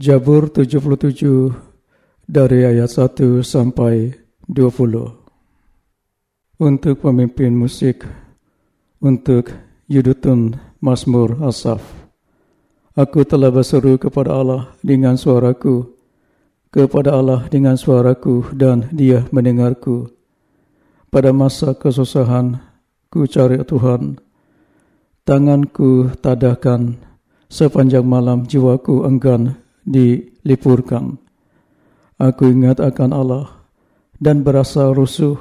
Jabur 77 dari ayat 1 sampai 20. Untuk pemimpin musik untuk Yudutun Masmur Asaf. Aku telah berseru kepada Allah dengan suaraku, kepada Allah dengan suaraku dan dia mendengarku. Pada masa kesusahan, ku cari Tuhan. Tanganku tadahkan sepanjang malam jiwaku enggan dilipurkan. Aku ingat akan Allah dan berasa rusuh.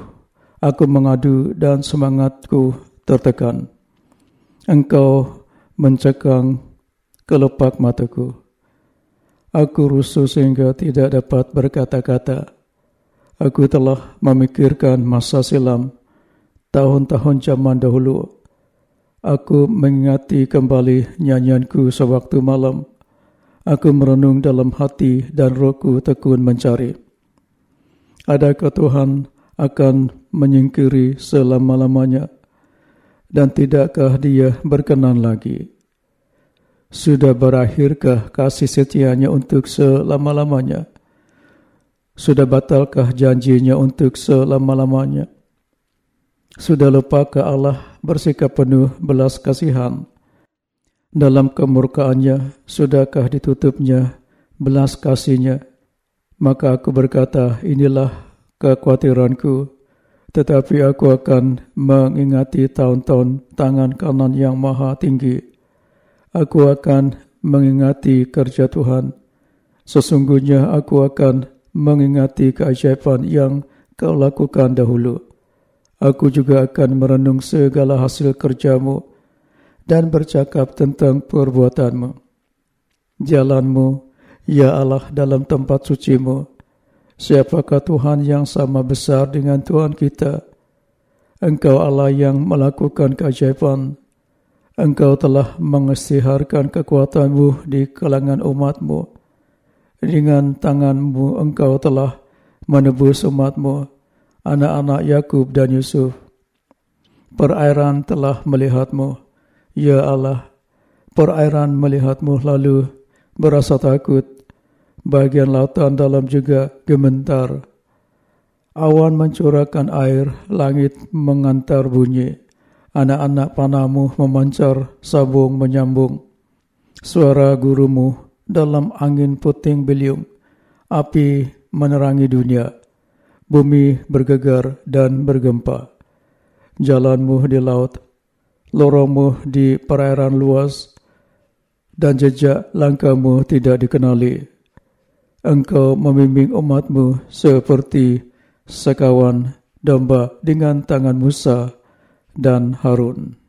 Aku mengadu dan semangatku tertekan. Engkau mencekang kelepak mataku. Aku rusuh sehingga tidak dapat berkata-kata. Aku telah memikirkan masa silam, tahun-tahun zaman dahulu. Aku mengingati kembali nyanyianku sewaktu malam. Aku merenung dalam hati dan rohku tekun mencari. Adakah Tuhan akan menyingkiri selama-lamanya dan tidakkah dia berkenan lagi? Sudah berakhirkah kasih setianya untuk selama-lamanya? Sudah batalkah janjinya untuk selama-lamanya? Sudah lupakah Allah bersikap penuh belas kasihan? Dalam kemurkaannya sudahkah ditutupnya? Belas kasihnya. Maka aku berkata inilah kekhawatiranku. Tetapi aku akan mengingati tahun-tahun tangan kanan yang maha tinggi. Aku akan mengingati kerja Tuhan. Sesungguhnya aku akan mengingati keajaiban yang kau lakukan dahulu. Aku juga akan merenung segala hasil kerjamu dan bercakap tentang perbuatanmu. Jalanmu, ya Allah dalam tempat sucimu. Siapakah Tuhan yang sama besar dengan Tuhan kita? Engkau Allah yang melakukan keajaiban. Engkau telah mengisytiharkan kekuatanmu di kalangan umatmu. Dengan tanganmu engkau telah menebus umatmu, anak-anak Yakub dan Yusuf. Perairan telah melihatmu. Ya Allah, perairan melihatmu lalu berasa takut. Bagian lautan dalam juga gementar. Awan mencurahkan air, langit mengantar bunyi. Anak-anak panamu memancar, sabung menyambung. Suara gurumu dalam angin puting beliung. Api menerangi dunia. Bumi bergegar dan bergempa. Jalanmu di laut lorongmu di perairan luas dan jejak langkahmu tidak dikenali. Engkau membimbing umatmu seperti sekawan domba dengan tangan Musa dan Harun.